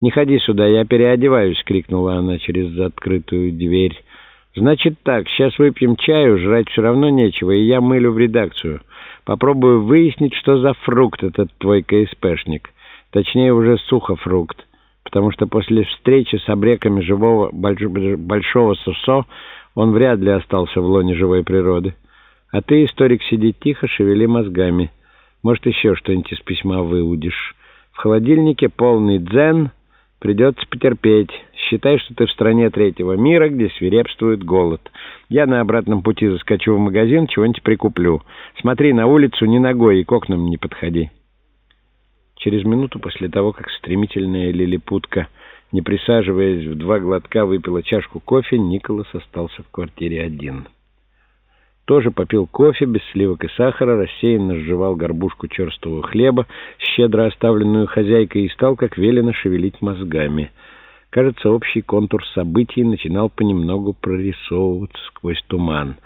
«Не ходи сюда, я переодеваюсь!» — крикнула она через открытую дверь. «Значит так, сейчас выпьем чаю, жрать все равно нечего, и я мылю в редакцию. Попробую выяснить, что за фрукт этот твой КСПшник. Точнее, уже сухофрукт, потому что после встречи с обреками живого большого сусо он вряд ли остался в лоне живой природы. А ты, историк, сиди тихо, шевели мозгами. Может, еще что-нибудь из письма выудишь. В холодильнике полный дзен...» Придется потерпеть. Считай, что ты в стране третьего мира, где свирепствует голод. Я на обратном пути заскочу в магазин, чего-нибудь прикуплю. Смотри на улицу не ногой и к окнам не подходи. Через минуту после того, как стремительная лилипутка, не присаживаясь в два глотка, выпила чашку кофе, Николас остался в квартире один тоже попил кофе без сливок и сахара, рассеянно сживал горбушку черствого хлеба, щедро оставленную хозяйкой, и стал, как велено, шевелить мозгами. Кажется, общий контур событий начинал понемногу прорисовываться сквозь туман.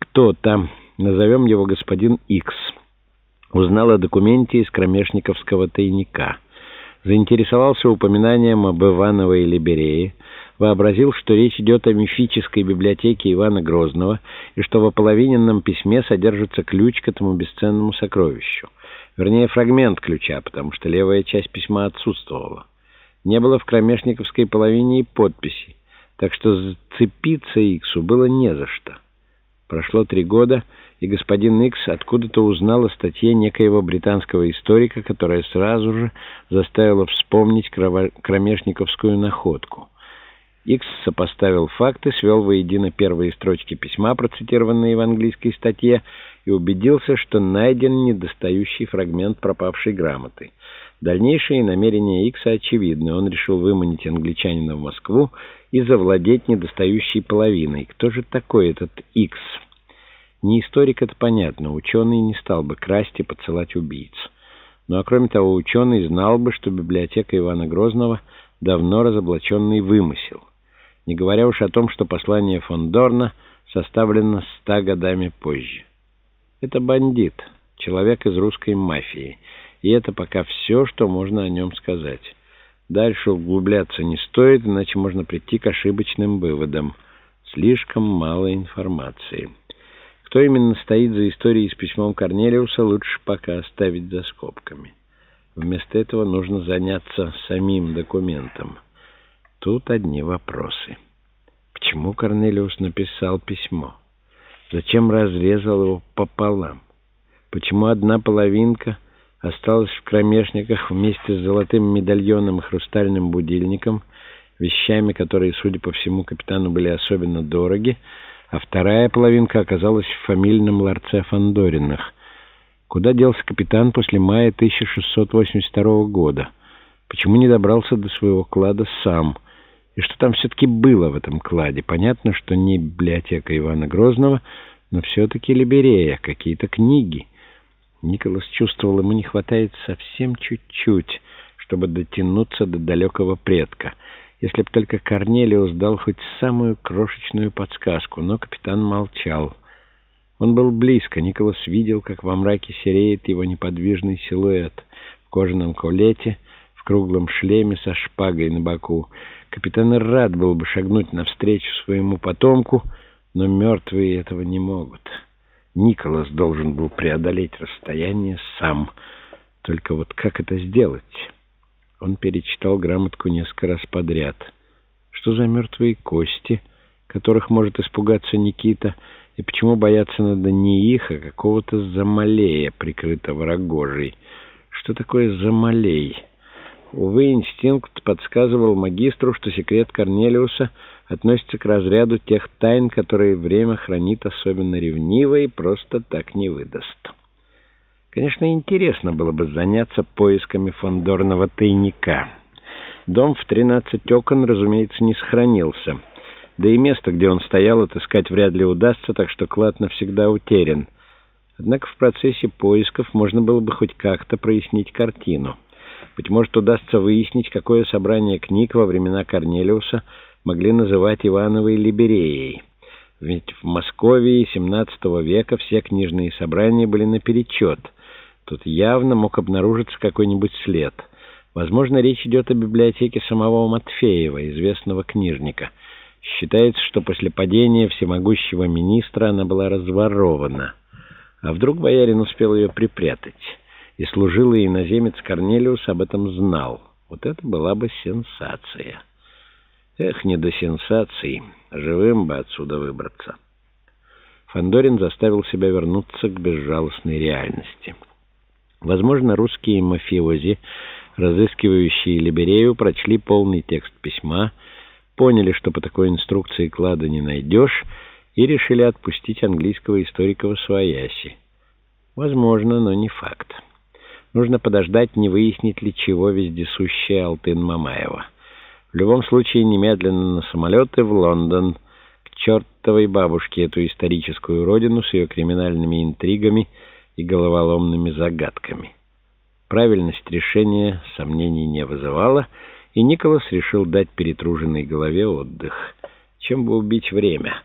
Кто там, назовем его господин Икс, узнал о документе из кромешниковского тайника, заинтересовался упоминанием об Ивановой Либерее, вообразил, что речь идет о мифической библиотеке Ивана Грозного и что в ополовиненном письме содержится ключ к этому бесценному сокровищу. Вернее, фрагмент ключа, потому что левая часть письма отсутствовала. Не было в кромешниковской половине и подписи, так что зацепиться Иксу было не за что. Прошло три года, и господин Икс откуда-то узнал о статье некоего британского историка, которая сразу же заставила вспомнить кромешниковскую находку. Икс сопоставил факты, свел воедино первые строчки письма, процитированные в английской статье, и убедился, что найден недостающий фрагмент пропавшей грамоты. Дальнейшие намерения Икса очевидны. Он решил выманить англичанина в Москву и завладеть недостающей половиной. Кто же такой этот Икс? Не историк, это понятно. Ученый не стал бы красть и подсылать убийц. Ну а кроме того, ученый знал бы, что библиотека Ивана Грозного — давно разоблаченный вымысел не говоря уж о том, что послание фон Дорна составлено ста годами позже. Это бандит, человек из русской мафии, и это пока все, что можно о нем сказать. Дальше углубляться не стоит, иначе можно прийти к ошибочным выводам. Слишком мало информации. Кто именно стоит за историей с письмом Корнелиуса, лучше пока оставить за скобками. Вместо этого нужно заняться самим документом. Тут одни вопросы. Почему Корнелиус написал письмо? Зачем разрезал его пополам? Почему одна половинка осталась в кромешниках вместе с золотым медальоном и хрустальным будильником, вещами, которые, судя по всему, капитану были особенно дороги, а вторая половинка оказалась в фамильном ларце Фандориных. Куда делся капитан после мая 1682 года? Почему не добрался до своего клада сам — и что там все-таки было в этом кладе. Понятно, что не библиотека Ивана Грозного, но все-таки Либерея, какие-то книги. Николас чувствовал, ему не хватает совсем чуть-чуть, чтобы дотянуться до далекого предка. Если б только Корнелиус дал хоть самую крошечную подсказку, но капитан молчал. Он был близко, Николас видел, как во мраке сереет его неподвижный силуэт в кожаном колете, в круглом шлеме со шпагой на боку. Капитан рад был бы шагнуть навстречу своему потомку, но мертвые этого не могут. Николас должен был преодолеть расстояние сам. Только вот как это сделать? Он перечитал грамотку несколько раз подряд. Что за мертвые кости, которых может испугаться Никита, и почему бояться надо не их, а какого-то замалея, прикрытого рогожей? Что такое замалей? Увы, инстинкт подсказывал магистру, что секрет Корнелиуса относится к разряду тех тайн, которые время хранит особенно ревниво и просто так не выдаст. Конечно, интересно было бы заняться поисками фондорного тайника. Дом в 13 окон, разумеется, не сохранился. Да и место, где он стоял, отыскать вряд ли удастся, так что клад навсегда утерян. Однако в процессе поисков можно было бы хоть как-то прояснить картину. Быть может, удастся выяснить, какое собрание книг во времена Корнелиуса могли называть Ивановой Либереей. Ведь в Москве XVII века все книжные собрания были наперечет. Тут явно мог обнаружиться какой-нибудь след. Возможно, речь идет о библиотеке самого Матфеева, известного книжника. Считается, что после падения всемогущего министра она была разворована. А вдруг боярин успел ее припрятать? И служилый иноземец Корнелиус об этом знал. Вот это была бы сенсация. Эх, не до сенсаций. Живым бы отсюда выбраться. Фандорин заставил себя вернуться к безжалостной реальности. Возможно, русские мафиози, разыскивающие Либерею, прочли полный текст письма, поняли, что по такой инструкции клада не найдешь, и решили отпустить английского историка в Освояси. Возможно, но не факт. Нужно подождать, не выяснить ли чего вездесущая Алтын Мамаева. В любом случае, немедленно на самолеты в Лондон, к чертовой бабушке эту историческую родину с ее криминальными интригами и головоломными загадками. Правильность решения сомнений не вызывала, и Николас решил дать перетруженной голове отдых. Чем бы убить время?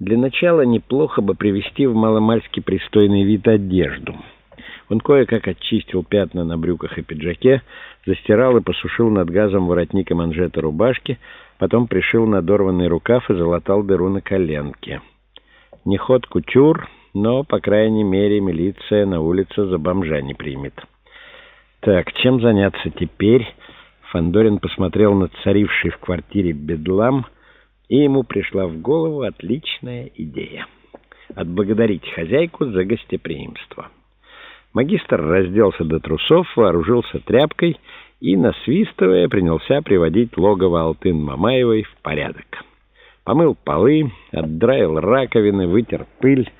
Для начала неплохо бы привести в маломальски пристойный вид одежду. Он кое-как очистил пятна на брюках и пиджаке, застирал и посушил над газом воротник и манжеты рубашки, потом пришил надорванный рукав и залатал дыру на коленке. Не ход кутюр, но, по крайней мере, милиция на улице за бомжа не примет. Так, чем заняться теперь? Фандорин посмотрел на царивший в квартире бедлам, и ему пришла в голову отличная идея — отблагодарить хозяйку за гостеприимство. Магистр разделся до трусов, вооружился тряпкой и, насвистывая, принялся приводить логово Алтын Мамаевой в порядок. Помыл полы, отдраил раковины, вытер пыль,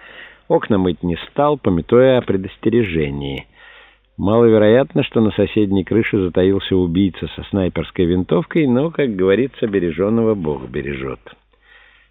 окна мыть не стал, пометуя о предостережении. Маловероятно, что на соседней крыше затаился убийца со снайперской винтовкой, но, как говорится, береженного Бог бережет.